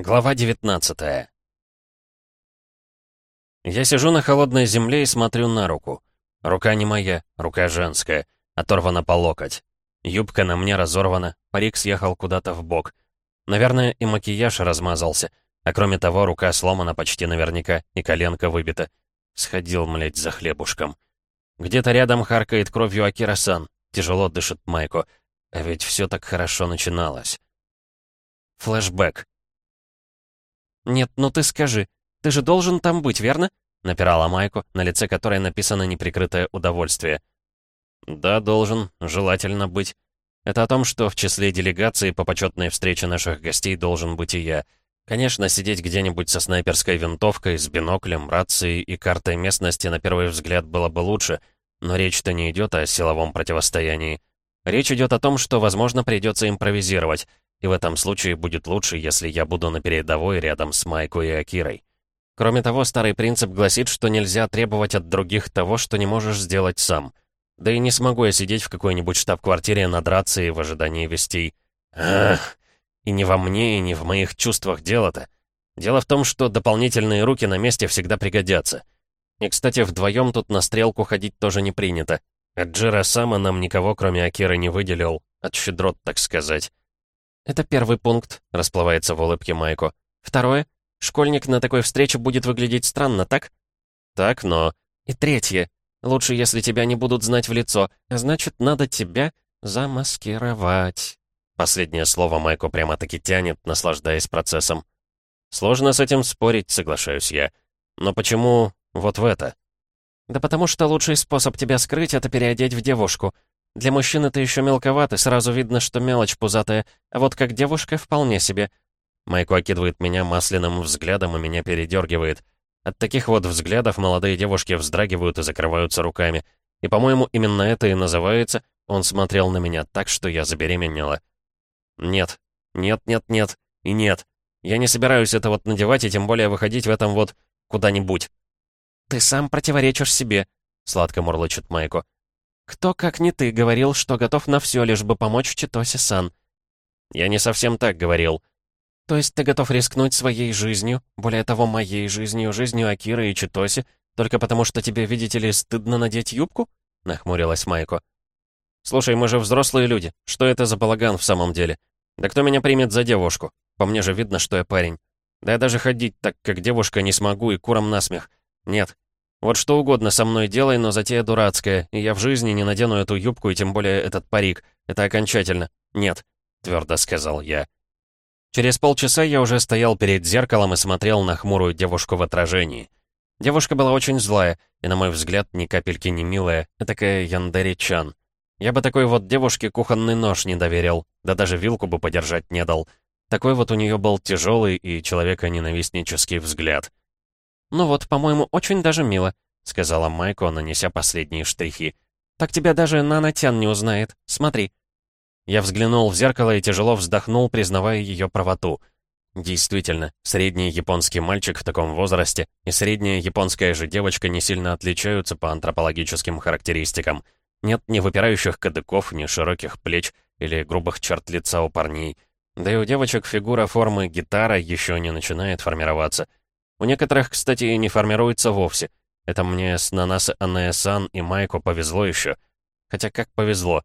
Глава 19 Я сижу на холодной земле и смотрю на руку. Рука не моя, рука женская, оторвана по локоть. Юбка на мне разорвана, парик съехал куда-то в бок. Наверное, и макияж размазался, а кроме того, рука сломана почти наверняка, и коленка выбита. Сходил, млять, за хлебушком. Где-то рядом харкает кровью Акира-сан, тяжело дышит Майко. А ведь все так хорошо начиналось. Флэшбэк. «Нет, ну ты скажи, ты же должен там быть, верно?» — напирала Майку, на лице которой написано неприкрытое удовольствие. «Да, должен, желательно быть. Это о том, что в числе делегации по почетной встрече наших гостей должен быть и я. Конечно, сидеть где-нибудь со снайперской винтовкой, с биноклем, рацией и картой местности на первый взгляд было бы лучше, но речь-то не идет о силовом противостоянии. Речь идет о том, что, возможно, придется импровизировать, и в этом случае будет лучше, если я буду на передовой рядом с Майко и Акирой. Кроме того, старый принцип гласит, что нельзя требовать от других того, что не можешь сделать сам. Да и не смогу я сидеть в какой-нибудь штаб-квартире над рацией в ожидании вестей. Ах, и не во мне, и не в моих чувствах дело-то. Дело в том, что дополнительные руки на месте всегда пригодятся. И, кстати, вдвоем тут на стрелку ходить тоже не принято. От Джира Сама нам никого, кроме Акиры, не выделил. От щедрот, так сказать. «Это первый пункт», — расплывается в улыбке Майко. «Второе. Школьник на такой встрече будет выглядеть странно, так?» «Так, но...» «И третье. Лучше, если тебя не будут знать в лицо. Значит, надо тебя замаскировать». Последнее слово Майко прямо-таки тянет, наслаждаясь процессом. «Сложно с этим спорить, соглашаюсь я. Но почему вот в это?» «Да потому что лучший способ тебя скрыть — это переодеть в девушку. Для мужчины ты еще мелковат, и сразу видно, что мелочь пузатая, а вот как девушка вполне себе. Майку окидывает меня масляным взглядом и меня передергивает. От таких вот взглядов молодые девушки вздрагивают и закрываются руками. И, по-моему, именно это и называется «он смотрел на меня так, что я забеременела». Нет, нет, нет, нет и нет. Я не собираюсь это вот надевать и тем более выходить в этом вот куда-нибудь. «Ты сам противоречишь себе», — сладко мурлычет Майко. «Кто, как не ты, говорил, что готов на все, лишь бы помочь Читосе-сан?» «Я не совсем так говорил». «То есть ты готов рискнуть своей жизнью, более того, моей жизнью, жизнью Акиры и Читоси, только потому что тебе, видите ли, стыдно надеть юбку?» — нахмурилась Майко. «Слушай, мы же взрослые люди. Что это за балаган в самом деле? Да кто меня примет за девушку? По мне же видно, что я парень. Да я даже ходить так, как девушка, не смогу и куром насмех. Нет, вот что угодно со мной делай, но затея дурацкая, и я в жизни не надену эту юбку и тем более этот парик. Это окончательно. Нет, твердо сказал я. Через полчаса я уже стоял перед зеркалом и смотрел на хмурую девушку в отражении. Девушка была очень злая, и, на мой взгляд, ни капельки не милая, такая Яндери-чан. Я бы такой вот девушке кухонный нож не доверил, да даже вилку бы подержать не дал. Такой вот у нее был тяжелый и человеконенавистнический взгляд. «Ну вот, по-моему, очень даже мило», — сказала Майко, нанеся последние штрихи. «Так тебя даже Нанотян не узнает. Смотри». Я взглянул в зеркало и тяжело вздохнул, признавая ее правоту. Действительно, средний японский мальчик в таком возрасте и средняя японская же девочка не сильно отличаются по антропологическим характеристикам. Нет ни выпирающих кадыков, ни широких плеч или грубых черт лица у парней. Да и у девочек фигура формы гитара еще не начинает формироваться — у некоторых, кстати, и не формируется вовсе. Это мне с Нанасы Анаэсан и Майко повезло еще. Хотя как повезло.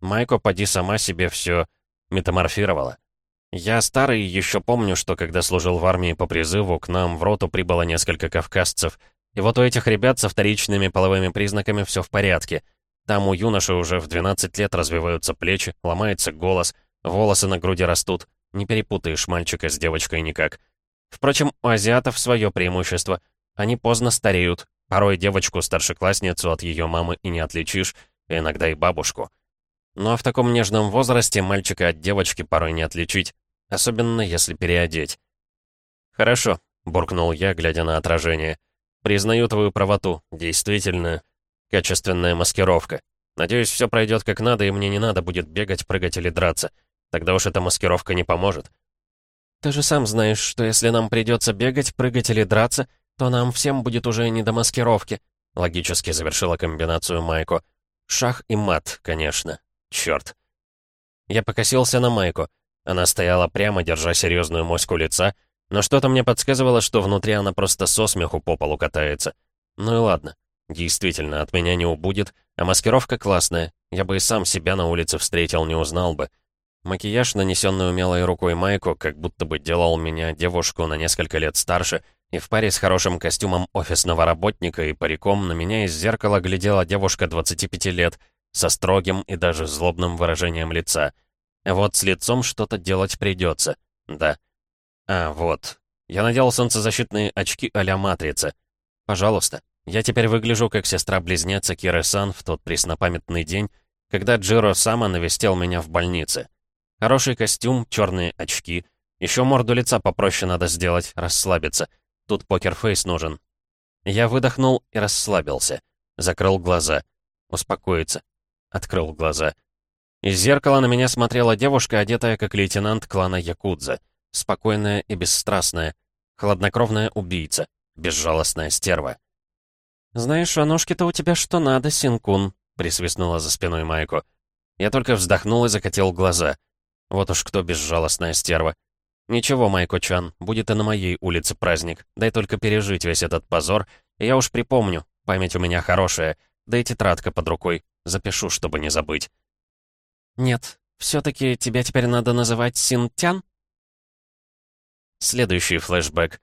Майко поди сама себе все метаморфировала. Я старый еще помню, что когда служил в армии по призыву, к нам в роту прибыло несколько кавказцев. И вот у этих ребят со вторичными половыми признаками все в порядке. Там у юноши уже в 12 лет развиваются плечи, ломается голос, волосы на груди растут. Не перепутаешь мальчика с девочкой никак. Впрочем, у азиатов свое преимущество. Они поздно стареют. Порой девочку-старшеклассницу от ее мамы и не отличишь, и иногда и бабушку. Но в таком нежном возрасте мальчика от девочки порой не отличить, особенно если переодеть. «Хорошо», — буркнул я, глядя на отражение. «Признаю твою правоту. Действительно, качественная маскировка. Надеюсь, все пройдет как надо, и мне не надо будет бегать, прыгать или драться. Тогда уж эта маскировка не поможет. Ты же сам знаешь, что если нам придется бегать, прыгать или драться, то нам всем будет уже не до маскировки», — логически завершила комбинацию Майко. «Шах и мат, конечно. Черт». Я покосился на Майку. Она стояла прямо, держа серьезную моську лица, Но что-то мне подсказывало, что внутри она просто со смеху по полу катается. Ну и ладно. Действительно, от меня не убудет, а маскировка классная. Я бы и сам себя на улице встретил, не узнал бы. Макияж, нанесенный умелой рукой Майку, как будто бы делал меня девушку на несколько лет старше, и в паре с хорошим костюмом офисного работника и париком на меня из зеркала глядела девушка 25 лет, со строгим и даже злобным выражением лица. Вот с лицом что-то делать придется. Да. А, вот. Я надел солнцезащитные очки а-ля Матрица. Пожалуйста. Я теперь выгляжу как сестра-близнеца Киры-сан в тот преснопамятный день, когда Джиро Сама навестил меня в больнице. Хороший костюм, черные очки. Еще морду лица попроще надо сделать, расслабиться. Тут покерфейс нужен. Я выдохнул и расслабился. Закрыл глаза. Успокоиться. Открыл глаза. Из зеркала на меня смотрела девушка, одетая как лейтенант клана Якудза. Спокойная и бесстрастная. Хладнокровная убийца. Безжалостная стерва. «Знаешь, а ножки-то у тебя что надо, Синкун», — присвистнула за спиной Майку. Я только вздохнул и закатил глаза. Вот уж кто безжалостная стерва. Ничего, Майко-чан, будет и на моей улице праздник. Дай только пережить весь этот позор, и я уж припомню. Память у меня хорошая. Да и тетрадка под рукой. Запишу, чтобы не забыть. Нет, все-таки тебя теперь надо называть Синтян? Следующий флешбэк.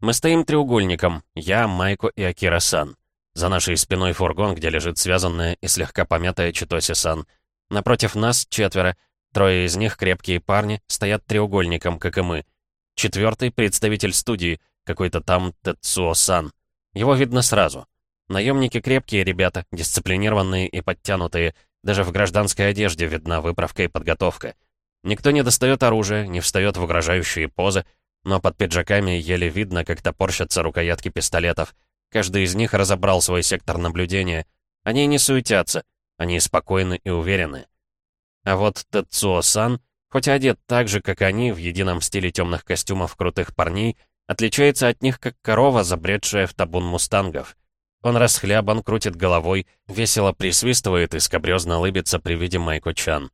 Мы стоим треугольником, я, Майко и Акира-сан. За нашей спиной фургон, где лежит связанная и слегка помятая Читоси-сан. Напротив нас четверо, трое из них крепкие парни, стоят треугольником, как и мы. Четвертый — представитель студии, какой-то там Тецуо-сан. Его видно сразу. Наемники крепкие ребята, дисциплинированные и подтянутые, даже в гражданской одежде видна выправка и подготовка. Никто не достает оружие, не встает в угрожающие позы, но под пиджаками еле видно, как топорщатся рукоятки пистолетов. Каждый из них разобрал свой сектор наблюдения. Они не суетятся, они спокойны и уверены. А вот Тецуо-сан, хоть одет так же, как они, в едином стиле темных костюмов крутых парней, отличается от них, как корова, забредшая в табун мустангов. Он расхлябан, крутит головой, весело присвистывает и скобрёзно улыбится при виде Майко-чан.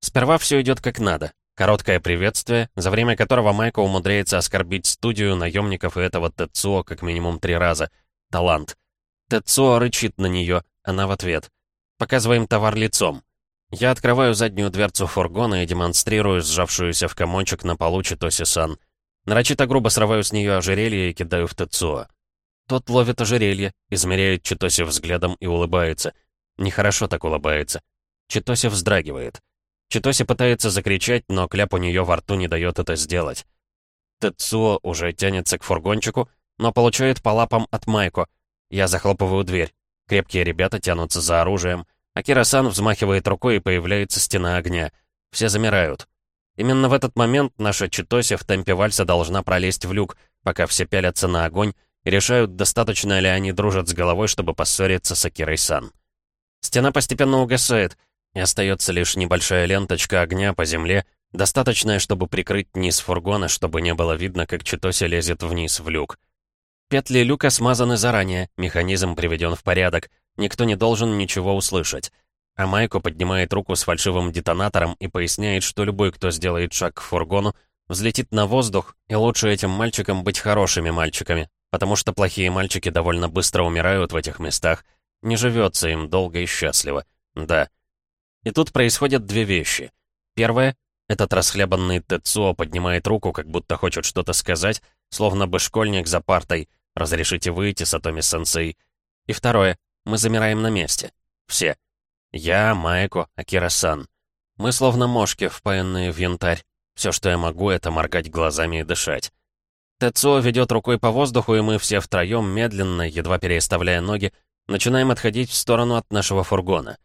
Сперва все идет как надо. Короткое приветствие, за время которого Майко умудряется оскорбить студию, наемников и этого Тецуо как минимум три раза. Талант. Тецуо рычит на нее, она в ответ. Показываем товар лицом. Я открываю заднюю дверцу фургона и демонстрирую сжавшуюся в комочек на полу Читоси-сан. Нарочито грубо срываю с нее ожерелье и кидаю в Тецуо. Тот ловит ожерелье, измеряет Читоси взглядом и улыбается. Нехорошо так улыбается. Читоси вздрагивает. Читоси пытается закричать, но кляп у нее во рту не дает это сделать. Тецуо уже тянется к фургончику, но получает по лапам от Майко. Я захлопываю дверь. Крепкие ребята тянутся за оружием. Акира-сан взмахивает рукой и появляется стена огня. Все замирают. Именно в этот момент наша Читоси в темпе вальса должна пролезть в люк, пока все пялятся на огонь и решают, достаточно ли они дружат с головой, чтобы поссориться с Акирой-сан. Стена постепенно угасает — и остается лишь небольшая ленточка огня по земле, достаточная, чтобы прикрыть низ фургона, чтобы не было видно, как Читоси лезет вниз в люк. Петли люка смазаны заранее, механизм приведен в порядок, никто не должен ничего услышать. А Майко поднимает руку с фальшивым детонатором и поясняет, что любой, кто сделает шаг к фургону, взлетит на воздух, и лучше этим мальчикам быть хорошими мальчиками, потому что плохие мальчики довольно быстро умирают в этих местах, не живется им долго и счастливо. Да. И тут происходят две вещи. Первое — этот расхлябанный Тецуо поднимает руку, как будто хочет что-то сказать, словно бы школьник за партой. «Разрешите выйти, Сатоми-сенсей». И второе — мы замираем на месте. Все. Я, Майко, Акира-сан. Мы словно мошки, впаянные в янтарь. Все, что я могу, это моргать глазами и дышать. Тецуо ведет рукой по воздуху, и мы все втроем, медленно, едва переставляя ноги, начинаем отходить в сторону от нашего фургона.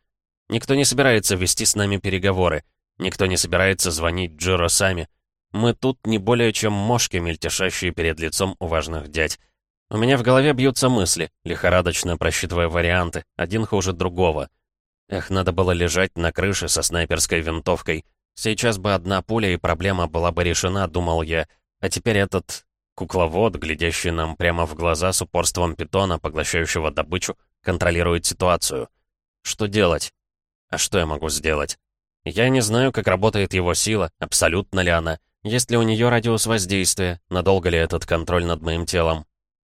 Никто не собирается вести с нами переговоры. Никто не собирается звонить Джиро сами. Мы тут не более чем мошки, мельтешащие перед лицом у важных дядь. У меня в голове бьются мысли, лихорадочно просчитывая варианты, один хуже другого. Эх, надо было лежать на крыше со снайперской винтовкой. Сейчас бы одна пуля, и проблема была бы решена, думал я. А теперь этот кукловод, глядящий нам прямо в глаза с упорством питона, поглощающего добычу, контролирует ситуацию. Что делать? А что я могу сделать? Я не знаю, как работает его сила, абсолютно ли она, Есть ли у нее радиус воздействия? Надолго ли этот контроль над моим телом?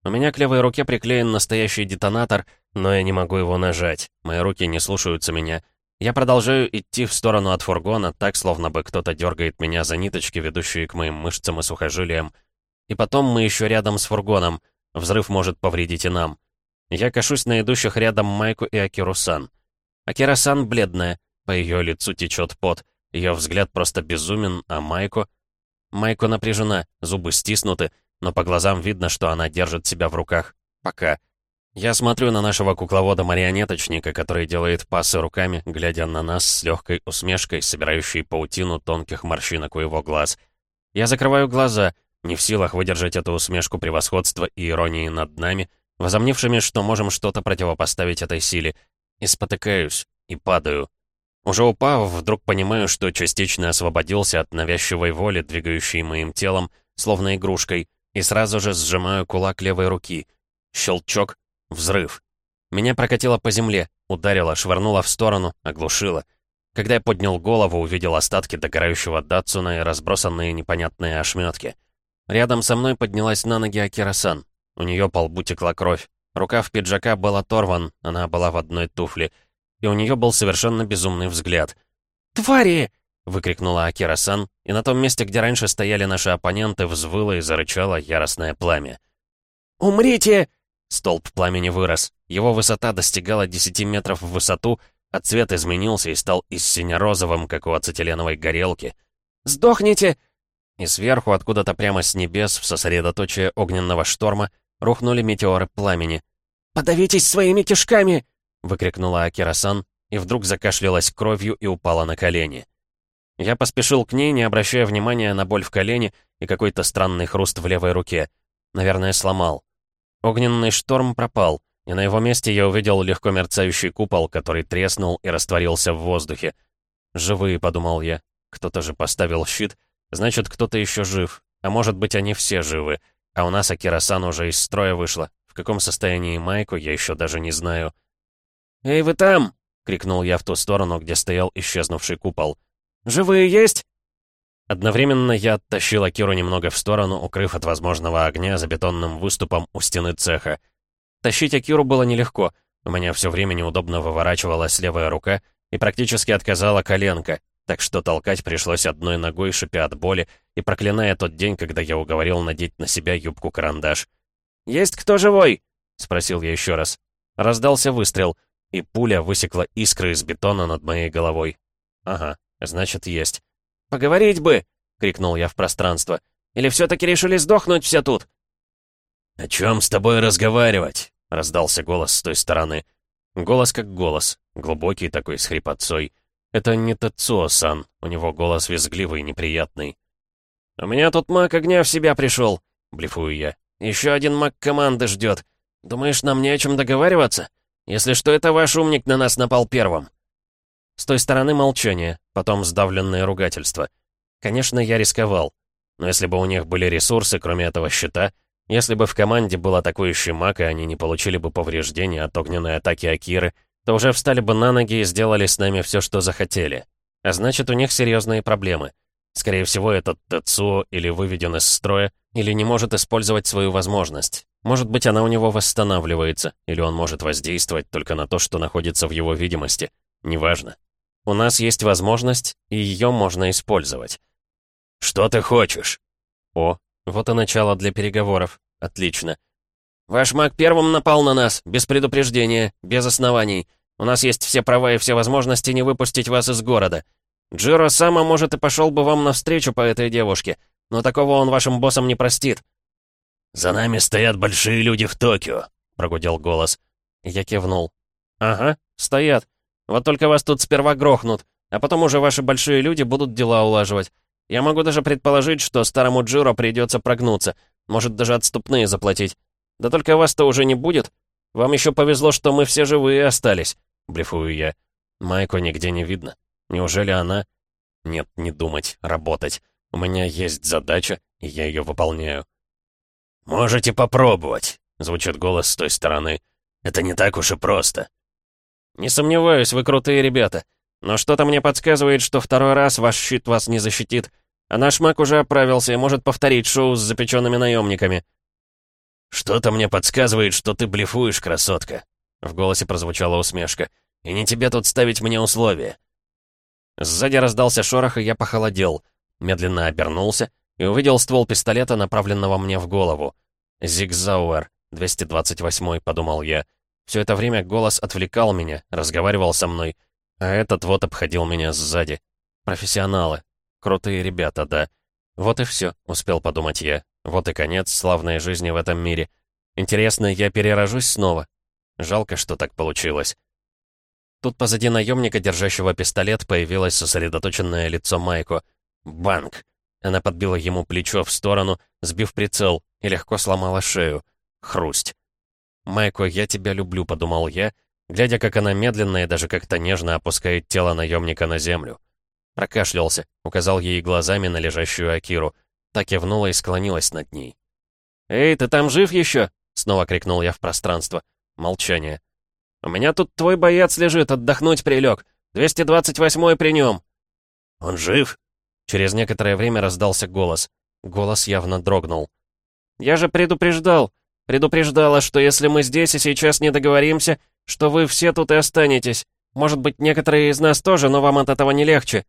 У меня к левой руке приклеен настоящий детонатор, но я не могу его нажать. Мои руки не слушаются меня. Я продолжаю идти в сторону от фургона, так, словно бы кто-то дергает меня за ниточки, ведущие к моим мышцам и сухожилиям. И потом мы еще рядом с фургоном. Взрыв может повредить и нам. Я кашусь на идущих рядом Майку и Акирусан. Акира-сан бледная, по ее лицу течет пот. Ее взгляд просто безумен, а Майку... Майку напряжена, зубы стиснуты, но по глазам видно, что она держит себя в руках. Пока. Я смотрю на нашего кукловода-марионеточника, который делает пасы руками, глядя на нас с легкой усмешкой, собирающей паутину тонких морщинок у его глаз. Я закрываю глаза, не в силах выдержать эту усмешку превосходства и иронии над нами, возомнившими, что можем что-то противопоставить этой силе, и спотыкаюсь, и падаю. Уже упав, вдруг понимаю, что частично освободился от навязчивой воли, двигающей моим телом, словно игрушкой, и сразу же сжимаю кулак левой руки. Щелчок, взрыв. Меня прокатило по земле, ударило, швырнуло в сторону, оглушило. Когда я поднял голову, увидел остатки догорающего Датсуна и разбросанные непонятные ошметки. Рядом со мной поднялась на ноги Акирасан. У нее по лбу текла кровь. Рукав пиджака был оторван, она была в одной туфле — и у нее был совершенно безумный взгляд. «Твари!» — выкрикнула Акира-сан, и на том месте, где раньше стояли наши оппоненты, взвыло и зарычало яростное пламя. «Умрите!» Столб пламени вырос. Его высота достигала 10 метров в высоту, а цвет изменился и стал из сине-розовым, как у ацетиленовой горелки. «Сдохните!» И сверху, откуда-то прямо с небес, в сосредоточие огненного шторма, рухнули метеоры пламени. «Подавитесь своими кишками!» выкрикнула Акирасан и вдруг закашлялась кровью и упала на колени. Я поспешил к ней, не обращая внимания на боль в колене и какой-то странный хруст в левой руке. Наверное, сломал. Огненный шторм пропал, и на его месте я увидел легко мерцающий купол, который треснул и растворился в воздухе. «Живые», — подумал я. «Кто-то же поставил щит. Значит, кто-то еще жив. А может быть, они все живы. А у нас Акирасан уже из строя вышла. В каком состоянии Майку, я еще даже не знаю». «Эй, вы там!» — крикнул я в ту сторону, где стоял исчезнувший купол. «Живые есть?» Одновременно я оттащил Акиру немного в сторону, укрыв от возможного огня за бетонным выступом у стены цеха. Тащить Акиру было нелегко. У меня все время неудобно выворачивалась левая рука и практически отказала коленка, так что толкать пришлось одной ногой, шипя от боли и проклиная тот день, когда я уговорил надеть на себя юбку-карандаш. «Есть кто живой?» — спросил я еще раз. Раздался выстрел — и пуля высекла искры из бетона над моей головой. «Ага, значит, есть». «Поговорить бы!» — крикнул я в пространство. «Или все-таки решили сдохнуть все тут?» «О чем с тобой разговаривать?» — раздался голос с той стороны. Голос как голос, глубокий такой, с хрипотцой. Это не Тецуо-сан, у него голос визгливый и неприятный. «У меня тут маг огня в себя пришел», — блефую я. «Еще один маг команды ждет. Думаешь, нам не о чем договариваться?» Если что, это ваш умник на нас напал первым». С той стороны молчание, потом сдавленное ругательство. Конечно, я рисковал. Но если бы у них были ресурсы, кроме этого щита, если бы в команде был атакующий маг, и они не получили бы повреждения от огненной атаки Акиры, то уже встали бы на ноги и сделали с нами все, что захотели. А значит, у них серьезные проблемы. Скорее всего, этот Тецуо или выведен из строя, или не может использовать свою возможность. Может быть, она у него восстанавливается, или он может воздействовать только на то, что находится в его видимости. Неважно. У нас есть возможность, и ее можно использовать. «Что ты хочешь?» О, вот и начало для переговоров. Отлично. «Ваш маг первым напал на нас, без предупреждения, без оснований. У нас есть все права и все возможности не выпустить вас из города. Джиро Сама, может, и пошел бы вам навстречу по этой девушке, но такого он вашим боссам не простит. «За нами стоят большие люди в Токио», — прогудел голос. Я кивнул. «Ага, стоят. Вот только вас тут сперва грохнут, а потом уже ваши большие люди будут дела улаживать. Я могу даже предположить, что старому Джиро придется прогнуться, может даже отступные заплатить. Да только вас-то уже не будет. Вам еще повезло, что мы все живые остались», — блефую я. Майку нигде не видно. Неужели она... Нет, не думать, работать. У меня есть задача, и я ее выполняю. «Можете попробовать», — звучит голос с той стороны. «Это не так уж и просто». «Не сомневаюсь, вы крутые ребята. Но что-то мне подсказывает, что второй раз ваш щит вас не защитит. А наш маг уже оправился и может повторить шоу с запеченными наемниками». «Что-то мне подсказывает, что ты блефуешь, красотка», — в голосе прозвучала усмешка. «И не тебе тут ставить мне условия». Сзади раздался шорох, и я похолодел. Медленно обернулся и увидел ствол пистолета, направленного мне в голову. «Зигзауэр, 228-й», — подумал я. Все это время голос отвлекал меня, разговаривал со мной, а этот вот обходил меня сзади. Профессионалы. Крутые ребята, да. Вот и все, успел подумать я. Вот и конец славной жизни в этом мире. Интересно, я перерожусь снова? Жалко, что так получилось. Тут позади наемника, держащего пистолет, появилось сосредоточенное лицо Майко. Банк! Она подбила ему плечо в сторону, сбив прицел, и легко сломала шею. Хрусть. «Майко, я тебя люблю», — подумал я, глядя, как она медленно и даже как-то нежно опускает тело наемника на землю. Прокашлялся, указал ей глазами на лежащую Акиру. Так кивнула и склонилась над ней. «Эй, ты там жив еще?» — снова крикнул я в пространство. Молчание. «У меня тут твой боец лежит, отдохнуть прилег. 228-й при нем». «Он жив?» Через некоторое время раздался голос. Голос явно дрогнул. «Я же предупреждал. Предупреждала, что если мы здесь и сейчас не договоримся, что вы все тут и останетесь. Может быть, некоторые из нас тоже, но вам от этого не легче».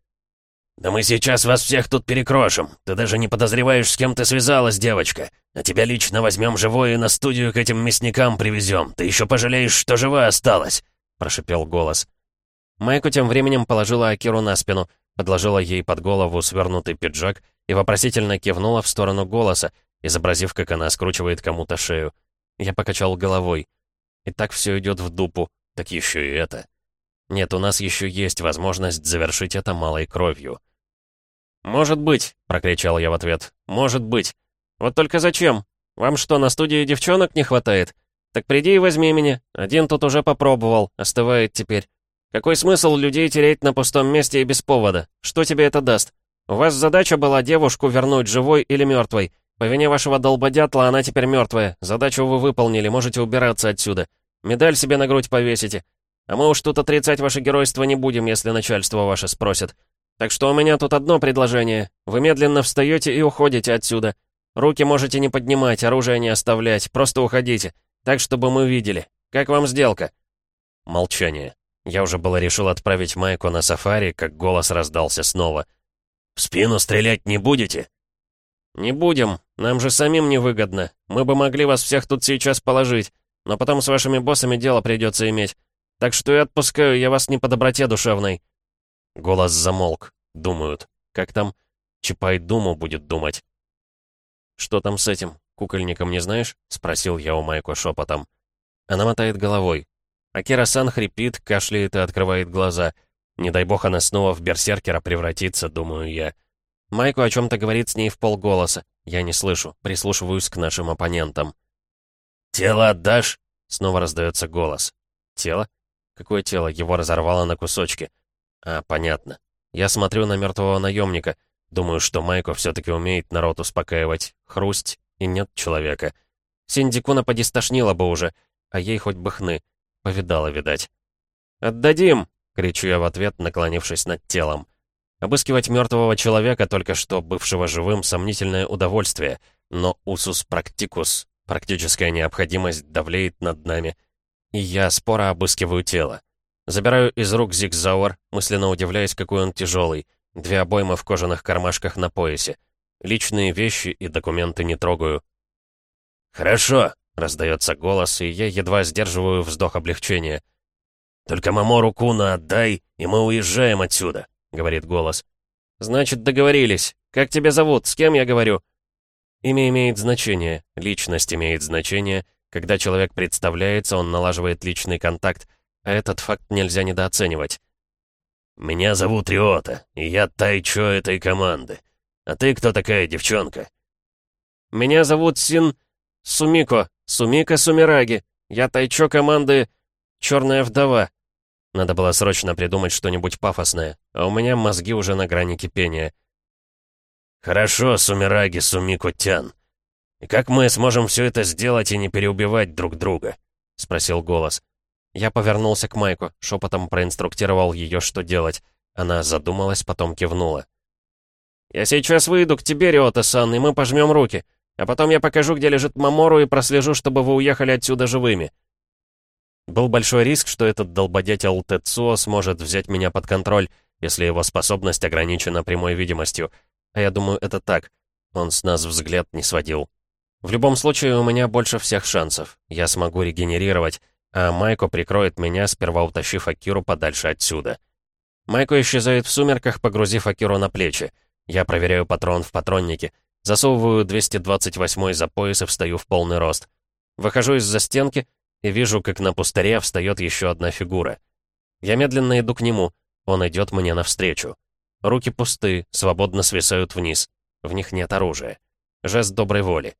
«Да мы сейчас вас всех тут перекрошим. Ты даже не подозреваешь, с кем ты связалась, девочка. А тебя лично возьмем живой и на студию к этим мясникам привезем. Ты еще пожалеешь, что жива осталась», — прошипел голос. Майку тем временем положила Акиру на спину, подложила ей под голову свернутый пиджак и вопросительно кивнула в сторону голоса, изобразив, как она скручивает кому-то шею. Я покачал головой. И так все идет в дупу, так еще и это. Нет, у нас еще есть возможность завершить это малой кровью. «Может быть», — прокричал я в ответ, — «может быть. Вот только зачем? Вам что, на студии девчонок не хватает? Так приди и возьми меня. Один тут уже попробовал, остывает теперь. Какой смысл людей тереть на пустом месте и без повода? Что тебе это даст? У вас задача была девушку вернуть живой или мертвой. По вине вашего долбодятла она теперь мертвая. Задачу вы выполнили, можете убираться отсюда. Медаль себе на грудь повесите. А мы уж тут отрицать ваше геройство не будем, если начальство ваше спросит. Так что у меня тут одно предложение. Вы медленно встаете и уходите отсюда. Руки можете не поднимать, оружие не оставлять, просто уходите. Так, чтобы мы видели. Как вам сделка?» Молчание. Я уже было решил отправить Майку на сафари, как голос раздался снова. «В спину стрелять не будете?» «Не будем. Нам же самим невыгодно. Мы бы могли вас всех тут сейчас положить, но потом с вашими боссами дело придется иметь. Так что я отпускаю, я вас не по доброте душевной». Голос замолк. Думают. Как там? Чапай думу будет думать. «Что там с этим? Кукольником не знаешь?» — спросил я у Майко шепотом. Она мотает головой. Акира-сан хрипит, кашляет и открывает глаза. Не дай бог она снова в берсеркера превратится, думаю я. Майку о чем-то говорит с ней в полголоса. Я не слышу, прислушиваюсь к нашим оппонентам. «Тело отдашь?» — снова раздается голос. «Тело? Какое тело? Его разорвало на кусочки. А, понятно. Я смотрю на мертвого наемника. Думаю, что Майко все-таки умеет народ успокаивать. Хрусть, и нет человека. Синдикуна поди стошнила бы уже, а ей хоть бы хны. Повидала, видать. «Отдадим!» — кричу я в ответ, наклонившись над телом. Обыскивать мертвого человека, только что бывшего живым, сомнительное удовольствие, но усус практикус, практическая необходимость давлеет над нами. И я споро обыскиваю тело. Забираю из рук зигзауэр, мысленно удивляясь, какой он тяжелый. Две обоймы в кожаных кармашках на поясе. Личные вещи и документы не трогаю. «Хорошо», — раздается голос, и я едва сдерживаю вздох облегчения. «Только Мамору Куна отдай, и мы уезжаем отсюда», — говорит голос. «Значит, договорились. Как тебя зовут? С кем я говорю?» Имя имеет значение, личность имеет значение, когда человек представляется, он налаживает личный контакт, а этот факт нельзя недооценивать. «Меня зовут Риота, и я Тайчо этой команды. А ты кто такая девчонка?» «Меня зовут Син... Сумико, Сумика Сумираги. Я Тайчо команды... Черная вдова». Надо было срочно придумать что-нибудь пафосное, а у меня мозги уже на грани кипения. «Хорошо, Сумираги Сумико-тян. «И как мы сможем все это сделать и не переубивать друг друга?» — спросил голос. Я повернулся к Майку, шепотом проинструктировал ее, что делать. Она задумалась, потом кивнула. «Я сейчас выйду к тебе, Риота-сан, и мы пожмем руки. А потом я покажу, где лежит Мамору, и прослежу, чтобы вы уехали отсюда живыми». Был большой риск, что этот долбодятел Тецуо сможет взять меня под контроль, если его способность ограничена прямой видимостью. А я думаю, это так. Он с нас взгляд не сводил. В любом случае, у меня больше всех шансов. Я смогу регенерировать, а Майко прикроет меня, сперва утащив Акиру подальше отсюда. Майко исчезает в сумерках, погрузив Акиру на плечи. Я проверяю патрон в патроннике, засовываю 228 за пояс и встаю в полный рост. Выхожу из-за стенки и вижу, как на пустыре встает еще одна фигура. Я медленно иду к нему, он идет мне навстречу. Руки пусты, свободно свисают вниз. В них нет оружия. Жест доброй воли.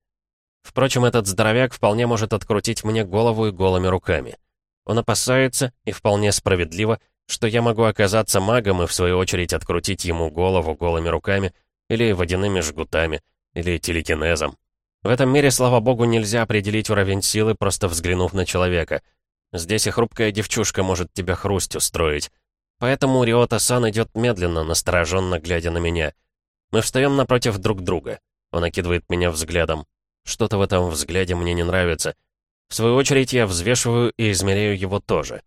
Впрочем, этот здоровяк вполне может открутить мне голову и голыми руками. Он опасается, и вполне справедливо, что я могу оказаться магом и в свою очередь открутить ему голову голыми руками, или водяными жгутами, или телекинезом. В этом мире, слава богу, нельзя определить уровень силы, просто взглянув на человека. Здесь и хрупкая девчушка может тебя хрусть устроить. Поэтому Риота-сан идет медленно, настороженно глядя на меня. Мы встаем напротив друг друга. Он окидывает меня взглядом. Что-то в этом взгляде мне не нравится. В свою очередь я взвешиваю и измеряю его тоже.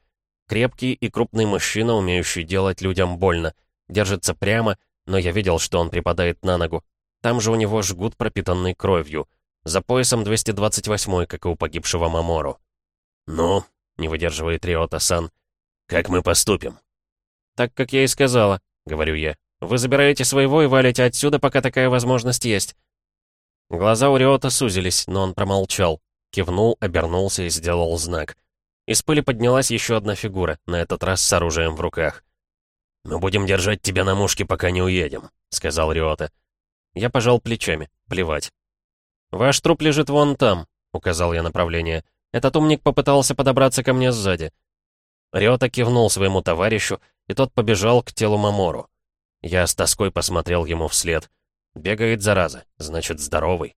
Крепкий и крупный мужчина, умеющий делать людям больно. Держится прямо, но я видел, что он припадает на ногу. Там же у него жгут, пропитанный кровью. За поясом 228 как и у погибшего Мамору. «Ну?» — не выдерживает Риота-сан. «Как мы поступим?» «Так, как я и сказала», — говорю я. «Вы забираете своего и валите отсюда, пока такая возможность есть». Глаза у Риота сузились, но он промолчал. Кивнул, обернулся и сделал знак. Из пыли поднялась еще одна фигура, на этот раз с оружием в руках. «Мы будем держать тебя на мушке, пока не уедем», — сказал Риота. Я пожал плечами. Плевать. «Ваш труп лежит вон там», — указал я направление. «Этот умник попытался подобраться ко мне сзади». Риота кивнул своему товарищу, и тот побежал к телу Мамору. Я с тоской посмотрел ему вслед. Бегает зараза, значит, здоровый.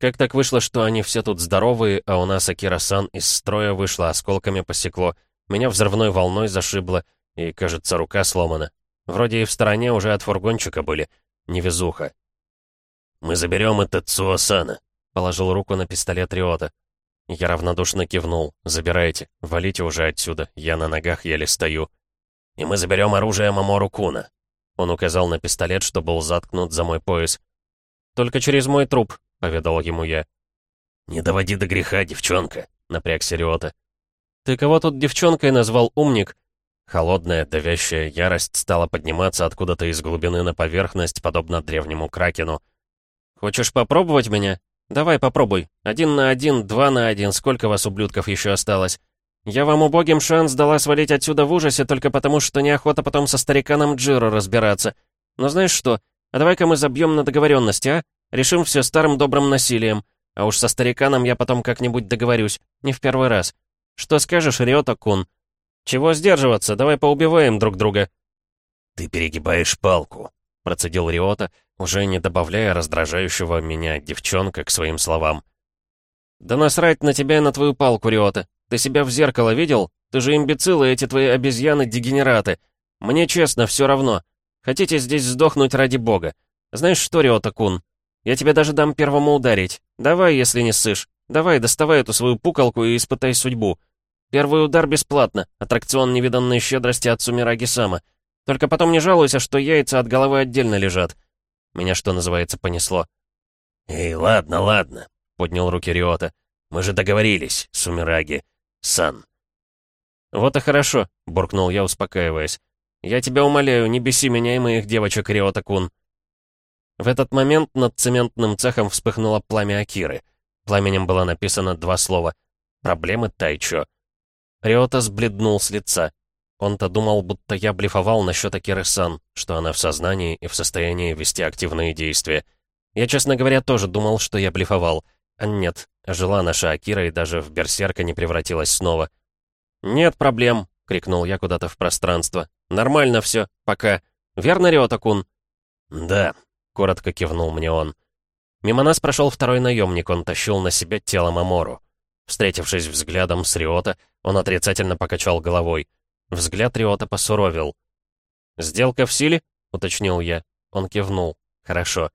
Как так вышло, что они все тут здоровые, а у нас Акира-сан из строя вышла, осколками посекло, меня взрывной волной зашибло, и, кажется, рука сломана. Вроде и в стороне уже от фургончика были. Невезуха. «Мы заберем это Цуосана», — положил руку на пистолет Риота. Я равнодушно кивнул. «Забирайте. Валите уже отсюда. Я на ногах еле стою». «И мы заберем оружие Мамору Куна». Он указал на пистолет, что был заткнут за мой пояс. «Только через мой труп», — поведал ему я. «Не доводи до греха, девчонка», — напряг Сериота. «Ты кого тут девчонкой назвал умник?» Холодная, давящая ярость стала подниматься откуда-то из глубины на поверхность, подобно древнему кракену. «Хочешь попробовать меня? Давай попробуй. Один на один, два на один, сколько вас, ублюдков, еще осталось? Я вам убогим шанс дала свалить отсюда в ужасе только потому, что неохота потом со стариканом Джиро разбираться. Но знаешь что, а давай-ка мы забьем на договоренности, а? Решим все старым добрым насилием. А уж со стариканом я потом как-нибудь договорюсь. Не в первый раз. Что скажешь, Риота-кун? Чего сдерживаться? Давай поубиваем друг друга. Ты перегибаешь палку, процедил Риота, уже не добавляя раздражающего меня девчонка к своим словам. «Да насрать на тебя и на твою палку, Риота. Ты себя в зеркало видел? Ты же имбецил, и эти твои обезьяны-дегенераты. Мне честно, все равно. Хотите здесь сдохнуть ради бога. Знаешь что, Риота-кун? Я тебе даже дам первому ударить. Давай, если не ссышь. Давай, доставай эту свою пукалку и испытай судьбу. Первый удар бесплатно. Аттракцион невиданной щедрости от Сумираги-сама. Только потом не жалуйся, что яйца от головы отдельно лежат. Меня, что называется, понесло. «Эй, ладно, ладно», — поднял руки Риота. «Мы же договорились, Сумираги. Сан». «Вот и хорошо», — буркнул я, успокаиваясь. «Я тебя умоляю, не беси меня и моих девочек, Риота-кун». В этот момент над цементным цехом вспыхнуло пламя Акиры. Пламенем было написано два слова. «Проблемы Тайчо». Риота сбледнул с лица. Он-то думал, будто я блефовал насчет Акиры-сан, что она в сознании и в состоянии вести активные действия. Я, честно говоря, тоже думал, что я блефовал. А нет, жила наша Акира и даже в берсерка не превратилась снова. «Нет проблем», — крикнул я куда-то в пространство. «Нормально все, пока. Верно, Риота-кун?» «Да», — коротко кивнул мне он. Мимо нас прошел второй наемник, он тащил на себе тело Мамору. Встретившись взглядом с Риота, он отрицательно покачал головой. Взгляд Риота посуровил. «Сделка в силе?» — уточнил я. Он кивнул. Хорошо.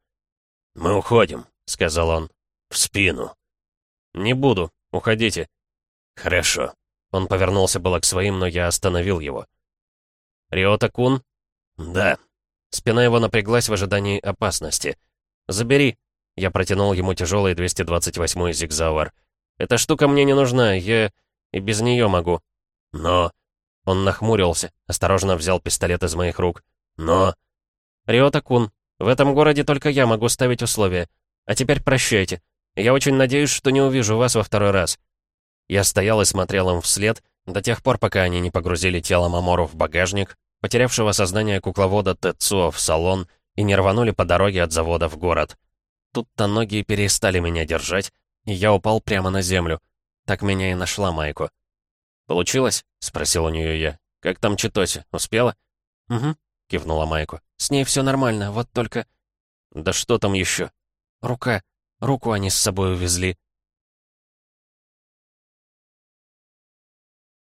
«Мы уходим», — сказал он. «В спину». «Не буду. Уходите». «Хорошо». Он повернулся было к своим, но я остановил его. «Риота-кун?» «Да». Спина его напряглась в ожидании опасности. «Забери». Я протянул ему тяжелый 228-й зигзауэр. «Эта штука мне не нужна, я и без нее могу». «Но...» Он нахмурился, осторожно взял пистолет из моих рук. «Но...» «Риота-кун, в этом городе только я могу ставить условия. А теперь прощайте. Я очень надеюсь, что не увижу вас во второй раз». Я стоял и смотрел им вслед, до тех пор, пока они не погрузили тело Мамору в багажник, потерявшего сознание кукловода Тецуо в салон и не рванули по дороге от завода в город. Тут-то ноги перестали меня держать, и я упал прямо на землю. Так меня и нашла Майку. «Получилось?» — спросил у нее я. «Как там Читоси? Успела?» «Угу», — кивнула Майку. «С ней все нормально, вот только...» «Да что там еще?» «Рука. Руку они с собой увезли».